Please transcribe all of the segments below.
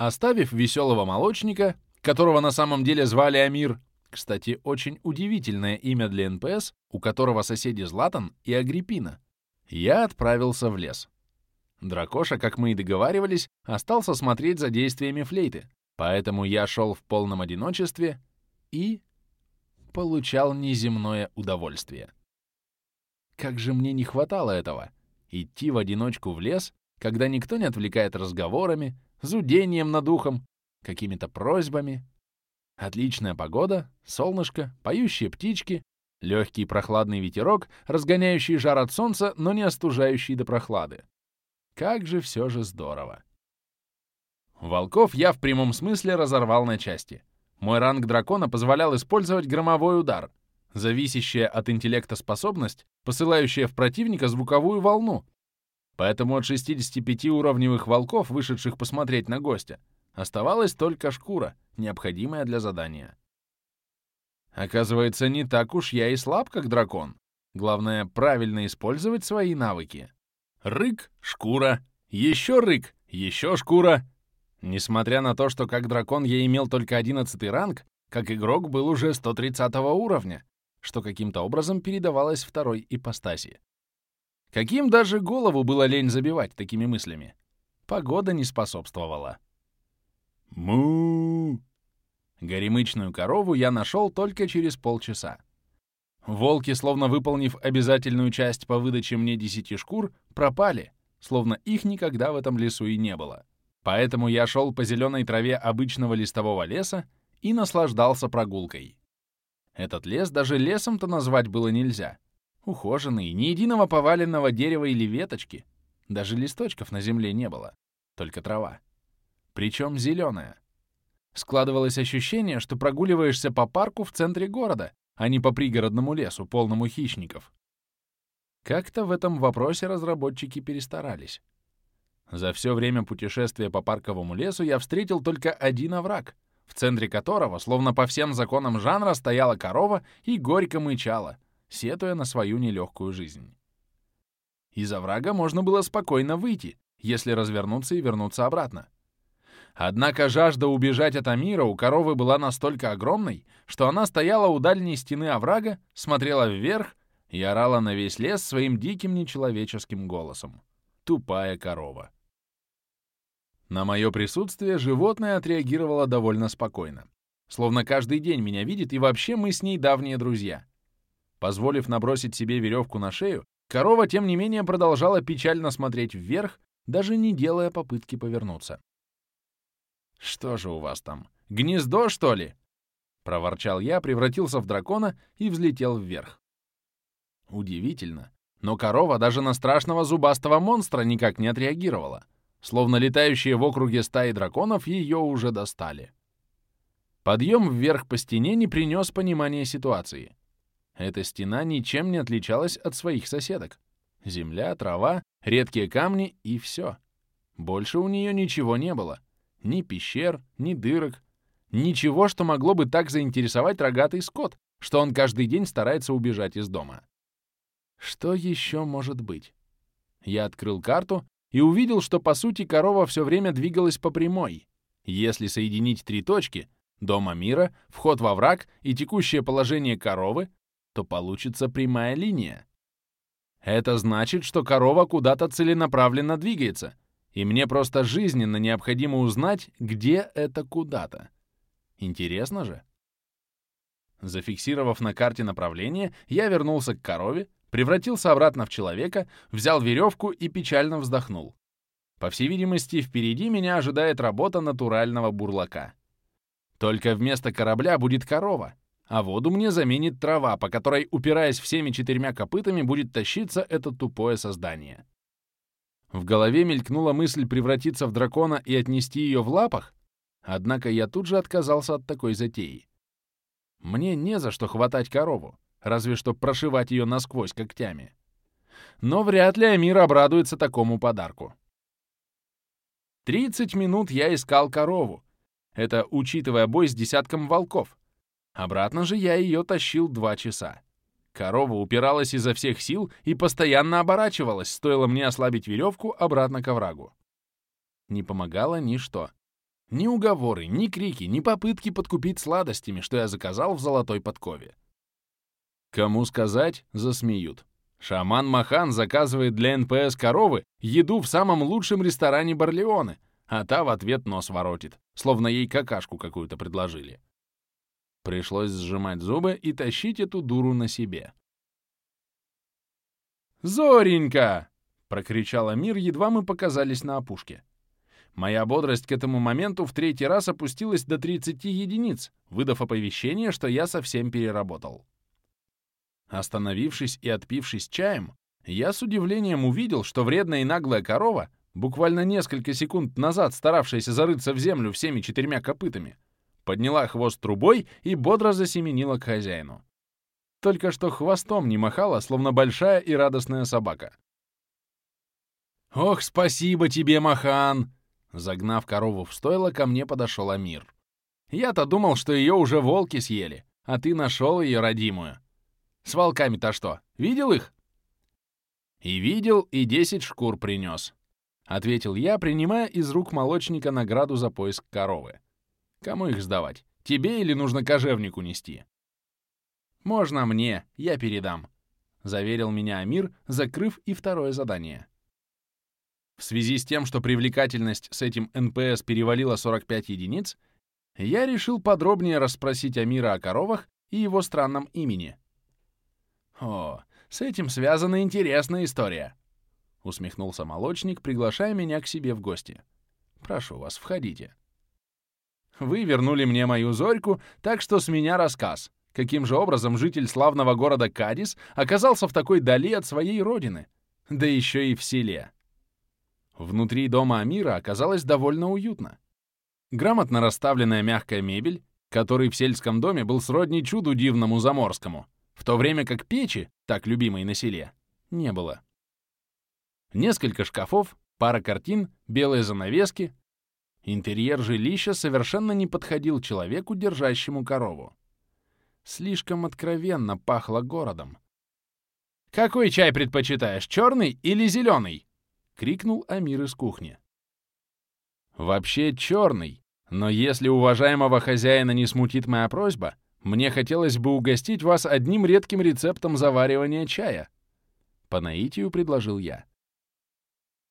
Оставив веселого молочника, которого на самом деле звали Амир, кстати, очень удивительное имя для НПС, у которого соседи Златан и Агриппина, я отправился в лес. Дракоша, как мы и договаривались, остался смотреть за действиями флейты, поэтому я шел в полном одиночестве и получал неземное удовольствие. Как же мне не хватало этого — идти в одиночку в лес, когда никто не отвлекает разговорами, зудением над ухом, какими-то просьбами. Отличная погода, солнышко, поющие птички, легкий прохладный ветерок, разгоняющий жар от солнца, но не остужающий до прохлады. Как же все же здорово. Волков я в прямом смысле разорвал на части. Мой ранг дракона позволял использовать громовой удар, зависящая от интеллекта способность, посылающая в противника звуковую волну. Поэтому от 65 уровневых волков, вышедших посмотреть на гостя, оставалась только шкура, необходимая для задания. Оказывается, не так уж я и слаб, как дракон. Главное, правильно использовать свои навыки. Рык, шкура, еще рык, еще шкура. Несмотря на то, что как дракон я имел только 11 ранг, как игрок был уже 130 уровня, что каким-то образом передавалось второй ипостаси. Каким даже голову было лень забивать такими мыслями? Погода не способствовала. му Горемычную корову я нашел только через полчаса. Волки, словно выполнив обязательную часть по выдаче мне десяти шкур, пропали, словно их никогда в этом лесу и не было. Поэтому я шел по зеленой траве обычного листового леса и наслаждался прогулкой. Этот лес даже лесом-то назвать было нельзя. Ухоженный, ни единого поваленного дерева или веточки. Даже листочков на земле не было. Только трава. Причем зеленая. Складывалось ощущение, что прогуливаешься по парку в центре города, а не по пригородному лесу, полному хищников. Как-то в этом вопросе разработчики перестарались. За все время путешествия по парковому лесу я встретил только один овраг, в центре которого, словно по всем законам жанра, стояла корова и горько мычала, сетуя на свою нелегкую жизнь. Из оврага можно было спокойно выйти, если развернуться и вернуться обратно. Однако жажда убежать от Амира у коровы была настолько огромной, что она стояла у дальней стены оврага, смотрела вверх и орала на весь лес своим диким нечеловеческим голосом. Тупая корова. На мое присутствие животное отреагировало довольно спокойно. Словно каждый день меня видит, и вообще мы с ней давние друзья. Позволив набросить себе веревку на шею, корова, тем не менее, продолжала печально смотреть вверх, даже не делая попытки повернуться. «Что же у вас там? Гнездо, что ли?» Проворчал я, превратился в дракона и взлетел вверх. Удивительно, но корова даже на страшного зубастого монстра никак не отреагировала словно летающие в округе стаи драконов ее уже достали. Подъем вверх по стене не принес понимания ситуации. Эта стена ничем не отличалась от своих соседок. Земля, трава, редкие камни и все. Больше у нее ничего не было. Ни пещер, ни дырок. Ничего, что могло бы так заинтересовать рогатый скот, что он каждый день старается убежать из дома. Что еще может быть? Я открыл карту и увидел, что, по сути, корова все время двигалась по прямой. Если соединить три точки — дома мира, вход во враг и текущее положение коровы, то получится прямая линия. Это значит, что корова куда-то целенаправленно двигается, и мне просто жизненно необходимо узнать, где это куда-то. Интересно же? Зафиксировав на карте направление, я вернулся к корове, превратился обратно в человека, взял веревку и печально вздохнул. По всей видимости, впереди меня ожидает работа натурального бурлака. Только вместо корабля будет корова, а воду мне заменит трава, по которой, упираясь всеми четырьмя копытами, будет тащиться это тупое создание. В голове мелькнула мысль превратиться в дракона и отнести ее в лапах, однако я тут же отказался от такой затеи. Мне не за что хватать корову разве что прошивать ее насквозь когтями. Но вряд ли Амир обрадуется такому подарку. 30 минут я искал корову. Это учитывая бой с десятком волков. Обратно же я ее тащил два часа. Корова упиралась изо всех сил и постоянно оборачивалась, стоило мне ослабить веревку обратно к оврагу. Не помогало ничто. Ни уговоры, ни крики, ни попытки подкупить сладостями, что я заказал в золотой подкове. Кому сказать, засмеют. Шаман Махан заказывает для НПС коровы еду в самом лучшем ресторане Барлионы, а та в ответ нос воротит, словно ей какашку какую-то предложили. Пришлось сжимать зубы и тащить эту дуру на себе. «Зоренька!» — прокричал Амир, едва мы показались на опушке. Моя бодрость к этому моменту в третий раз опустилась до 30 единиц, выдав оповещение, что я совсем переработал. Остановившись и отпившись чаем, я с удивлением увидел, что вредная и наглая корова, буквально несколько секунд назад старавшаяся зарыться в землю всеми четырьмя копытами, подняла хвост трубой и бодро засеменила к хозяину. Только что хвостом не махала, словно большая и радостная собака. «Ох, спасибо тебе, Махан!» Загнав корову в стойло, ко мне подошел Амир. «Я-то думал, что ее уже волки съели, а ты нашел ее родимую. С волками-то что, видел их?» «И видел, и десять шкур принес», — ответил я, принимая из рук молочника награду за поиск коровы. «Кому их сдавать? Тебе или нужно кожевнику нести?» «Можно мне, я передам», — заверил меня Амир, закрыв и второе задание. В связи с тем, что привлекательность с этим НПС перевалила 45 единиц, я решил подробнее расспросить Амира о коровах и его странном имени. «О, с этим связана интересная история», — усмехнулся молочник, приглашая меня к себе в гости. «Прошу вас, входите». «Вы вернули мне мою Зорьку, так что с меня рассказ. Каким же образом житель славного города Кадис оказался в такой дали от своей родины? Да еще и в селе». Внутри дома Амира оказалось довольно уютно. Грамотно расставленная мягкая мебель, который в сельском доме был сродни чуду дивному заморскому, в то время как печи, так любимой на селе, не было. Несколько шкафов, пара картин, белые занавески. Интерьер жилища совершенно не подходил человеку, держащему корову. Слишком откровенно пахло городом. «Какой чай предпочитаешь, черный или зеленый?» крикнул Амир из кухни. «Вообще черный, но если уважаемого хозяина не смутит моя просьба, мне хотелось бы угостить вас одним редким рецептом заваривания чая», — по наитию предложил я.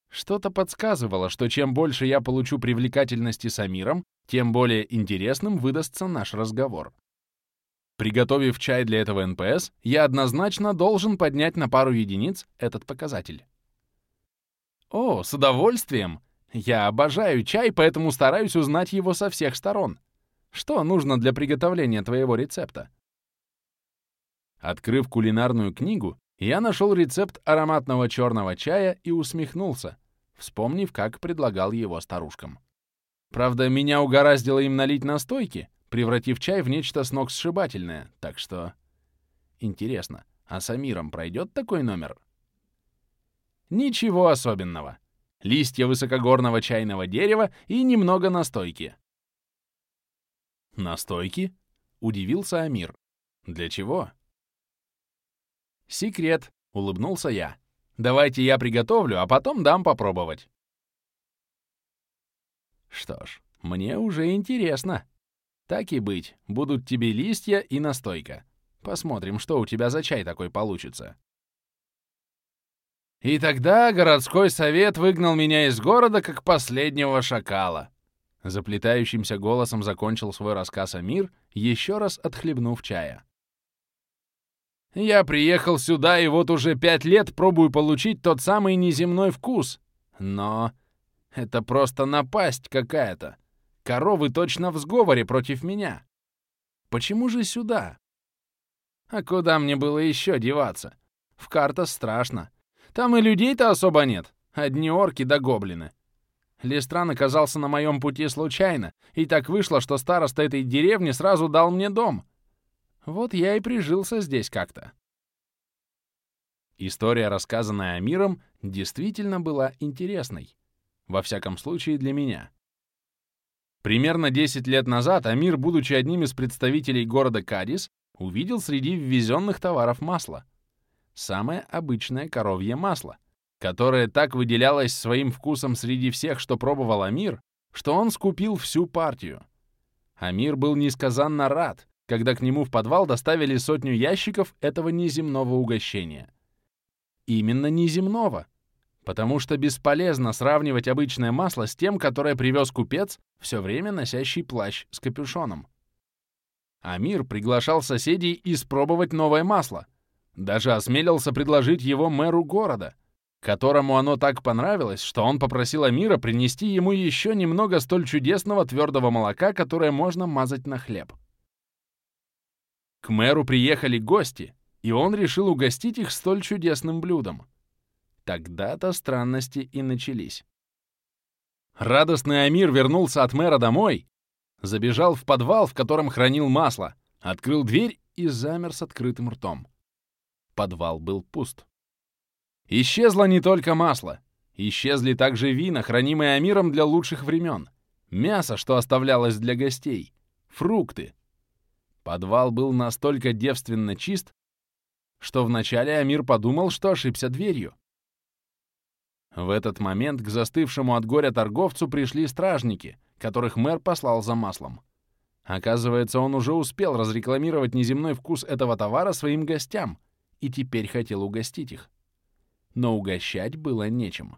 Что-то подсказывало, что чем больше я получу привлекательности с Амиром, тем более интересным выдастся наш разговор. Приготовив чай для этого НПС, я однозначно должен поднять на пару единиц этот показатель. «О, с удовольствием! Я обожаю чай, поэтому стараюсь узнать его со всех сторон. Что нужно для приготовления твоего рецепта?» Открыв кулинарную книгу, я нашел рецепт ароматного черного чая и усмехнулся, вспомнив, как предлагал его старушкам. Правда, меня угораздило им налить настойки, превратив чай в нечто сногсшибательное, так что... Интересно, а с Амиром пройдет такой номер? Ничего особенного. Листья высокогорного чайного дерева и немного настойки. «Настойки?» — удивился Амир. «Для чего?» «Секрет», — улыбнулся я. «Давайте я приготовлю, а потом дам попробовать». Что ж, мне уже интересно. Так и быть, будут тебе листья и настойка. Посмотрим, что у тебя за чай такой получится. И тогда городской совет выгнал меня из города как последнего шакала. Заплетающимся голосом закончил свой рассказ Амир, еще раз отхлебнув чая. Я приехал сюда и вот уже пять лет пробую получить тот самый неземной вкус. Но это просто напасть какая-то. Коровы точно в сговоре против меня. Почему же сюда? А куда мне было еще деваться? В карта страшно. Там и людей-то особо нет. Одни орки да гоблины. Лестран оказался на моем пути случайно, и так вышло, что староста этой деревни сразу дал мне дом. Вот я и прижился здесь как-то. История, рассказанная Амиром, действительно была интересной. Во всяком случае, для меня. Примерно 10 лет назад Амир, будучи одним из представителей города Кадис, увидел среди ввезенных товаров масло — самое обычное коровье масло, которое так выделялось своим вкусом среди всех, что пробовал Амир, что он скупил всю партию. Амир был несказанно рад, когда к нему в подвал доставили сотню ящиков этого неземного угощения. Именно неземного, потому что бесполезно сравнивать обычное масло с тем, которое привез купец, все время носящий плащ с капюшоном. Амир приглашал соседей испробовать новое масло. Даже осмелился предложить его мэру города, которому оно так понравилось, что он попросил Амира принести ему еще немного столь чудесного твердого молока, которое можно мазать на хлеб. К мэру приехали гости, и он решил угостить их столь чудесным блюдом. Тогда-то странности и начались. Радостный Амир вернулся от мэра домой, забежал в подвал, в котором хранил масло, открыл дверь и замер с открытым ртом. Подвал был пуст. Исчезло не только масло. Исчезли также вина, хранимые Амиром для лучших времен, мясо, что оставлялось для гостей, фрукты. Подвал был настолько девственно чист, что вначале Амир подумал, что ошибся дверью. В этот момент к застывшему от горя торговцу пришли стражники, которых мэр послал за маслом. Оказывается, он уже успел разрекламировать неземной вкус этого товара своим гостям и теперь хотел угостить их. Но угощать было нечем.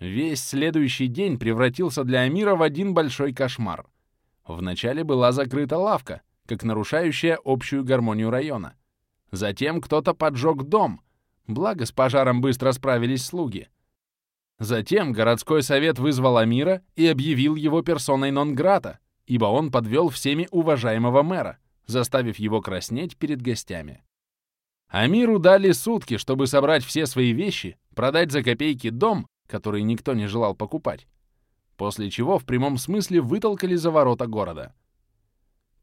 Весь следующий день превратился для Амира в один большой кошмар. Вначале была закрыта лавка, как нарушающая общую гармонию района. Затем кто-то поджег дом, благо с пожаром быстро справились слуги. Затем городской совет вызвал Амира и объявил его персоной нон-грата, ибо он подвел всеми уважаемого мэра, заставив его краснеть перед гостями. Амиру дали сутки, чтобы собрать все свои вещи, продать за копейки дом, который никто не желал покупать, после чего в прямом смысле вытолкали за ворота города.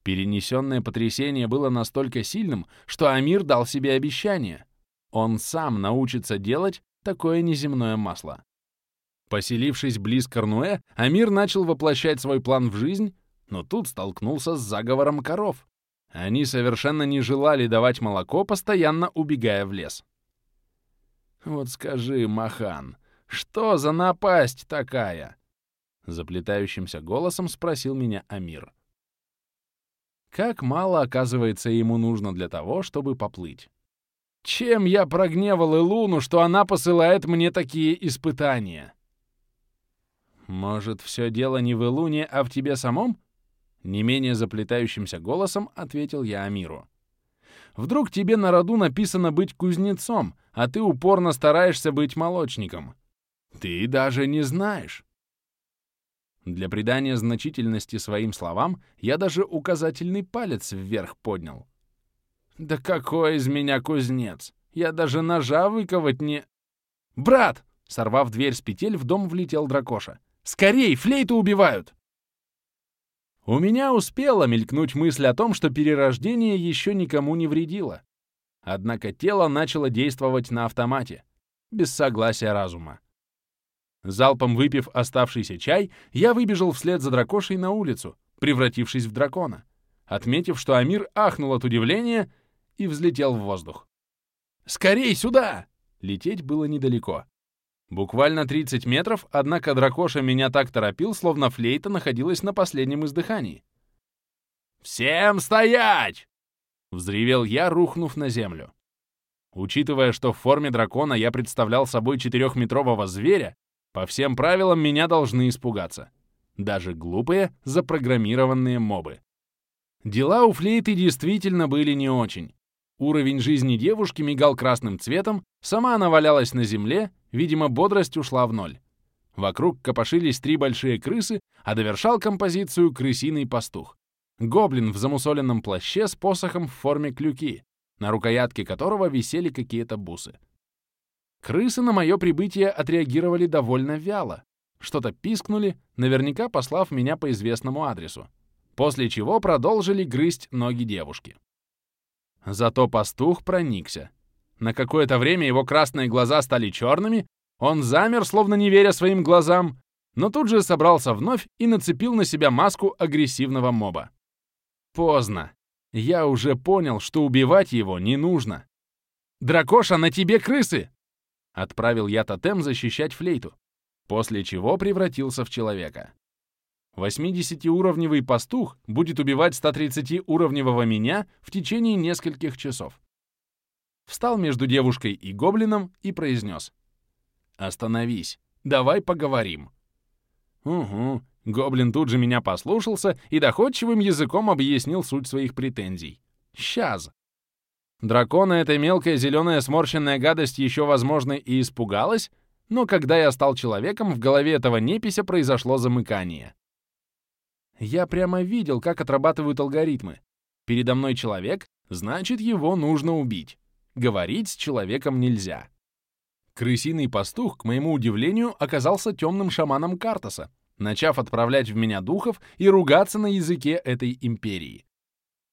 Перенесенное потрясение было настолько сильным, что Амир дал себе обещание. Он сам научится делать такое неземное масло. Поселившись близ Корнуэ, Амир начал воплощать свой план в жизнь, но тут столкнулся с заговором коров. Они совершенно не желали давать молоко, постоянно убегая в лес. «Вот скажи, Махан, что за напасть такая?» Заплетающимся голосом спросил меня Амир. Как мало, оказывается, ему нужно для того, чтобы поплыть. Чем я прогневал Илуну, что она посылает мне такие испытания? «Может, все дело не в Илуне, а в тебе самом?» Не менее заплетающимся голосом ответил я Амиру. «Вдруг тебе на роду написано быть кузнецом, а ты упорно стараешься быть молочником? Ты даже не знаешь!» Для придания значительности своим словам я даже указательный палец вверх поднял. «Да какой из меня кузнец! Я даже ножа выковать не...» «Брат!» — сорвав дверь с петель, в дом влетел дракоша. Скорей, флейту убивают!» У меня успела мелькнуть мысль о том, что перерождение еще никому не вредило. Однако тело начало действовать на автомате, без согласия разума. Залпом выпив оставшийся чай, я выбежал вслед за дракошей на улицу, превратившись в дракона, отметив, что Амир ахнул от удивления и взлетел в воздух. «Скорей сюда!» Лететь было недалеко. Буквально 30 метров, однако дракоша меня так торопил, словно флейта находилась на последнем издыхании. «Всем стоять!» — взревел я, рухнув на землю. Учитывая, что в форме дракона я представлял собой четырехметрового зверя, по всем правилам меня должны испугаться. Даже глупые, запрограммированные мобы. Дела у флейты действительно были не очень. Уровень жизни девушки мигал красным цветом, сама она валялась на земле, видимо, бодрость ушла в ноль. Вокруг копошились три большие крысы, а довершал композицию крысиный пастух. Гоблин в замусоленном плаще с посохом в форме клюки, на рукоятке которого висели какие-то бусы. Крысы на мое прибытие отреагировали довольно вяло. Что-то пискнули, наверняка послав меня по известному адресу. После чего продолжили грызть ноги девушки. Зато пастух проникся. На какое-то время его красные глаза стали черными, он замер, словно не веря своим глазам, но тут же собрался вновь и нацепил на себя маску агрессивного моба. Поздно. Я уже понял, что убивать его не нужно. «Дракоша, на тебе крысы!» Отправил я тотем защищать флейту, после чего превратился в человека. 80-уровневый пастух будет убивать 130-уровневого меня в течение нескольких часов. Встал между девушкой и гоблином и произнес. «Остановись, давай поговорим». «Угу». Гоблин тут же меня послушался и доходчивым языком объяснил суть своих претензий. «Сейчас». Дракона эта мелкая зеленая сморщенная гадость еще, возможно, и испугалась, но когда я стал человеком, в голове этого непися произошло замыкание. Я прямо видел, как отрабатывают алгоритмы. Передо мной человек, значит, его нужно убить. Говорить с человеком нельзя. Крысиный пастух, к моему удивлению, оказался темным шаманом Картаса, начав отправлять в меня духов и ругаться на языке этой империи.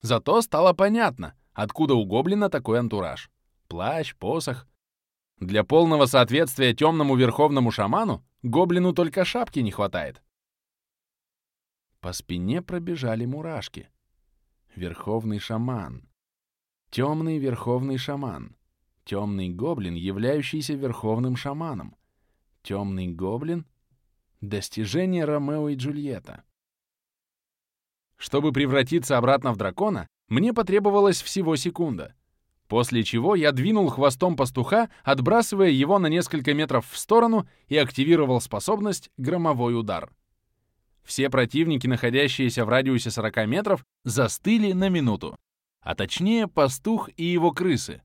Зато стало понятно, откуда у гоблина такой антураж. Плащ, посох. Для полного соответствия темному верховному шаману гоблину только шапки не хватает. По спине пробежали мурашки. Верховный шаман. Темный верховный шаман. Темный гоблин, являющийся верховным шаманом. Темный гоблин — достижение Ромео и Джульетта. Чтобы превратиться обратно в дракона, мне потребовалось всего секунда. После чего я двинул хвостом пастуха, отбрасывая его на несколько метров в сторону и активировал способность «Громовой удар». Все противники, находящиеся в радиусе 40 метров, застыли на минуту. А точнее, пастух и его крысы.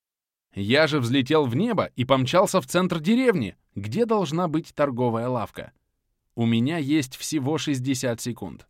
Я же взлетел в небо и помчался в центр деревни, где должна быть торговая лавка. У меня есть всего 60 секунд.